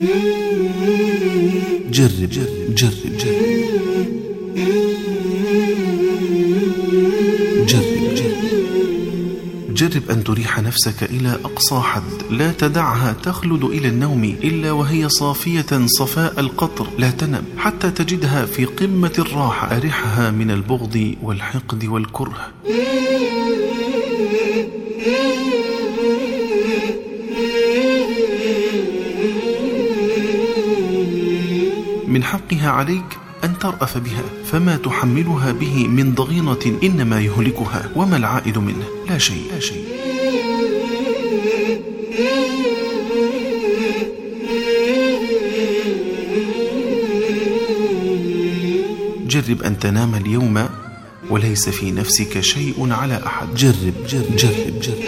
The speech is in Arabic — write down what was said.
جرب جرب جرب. جرب جرب. جرب جرب أن تريح نفسك إلى أقصى حد. لا تدعها تخلد إلى النوم إلا وهي صافية صفاء القطر. لا تنم حتى تجدها في قمة الراحة. أرحها من البغض والحقد والكره. من حقها عليك أن ترأف بها فما تحملها به من ضغينة إنما يهلكها وما العائد منه؟ لا شيء. لا شيء. جرب أن تنام اليوم وليس في نفسك شيء على أحد. جرب جرب جرب جرب.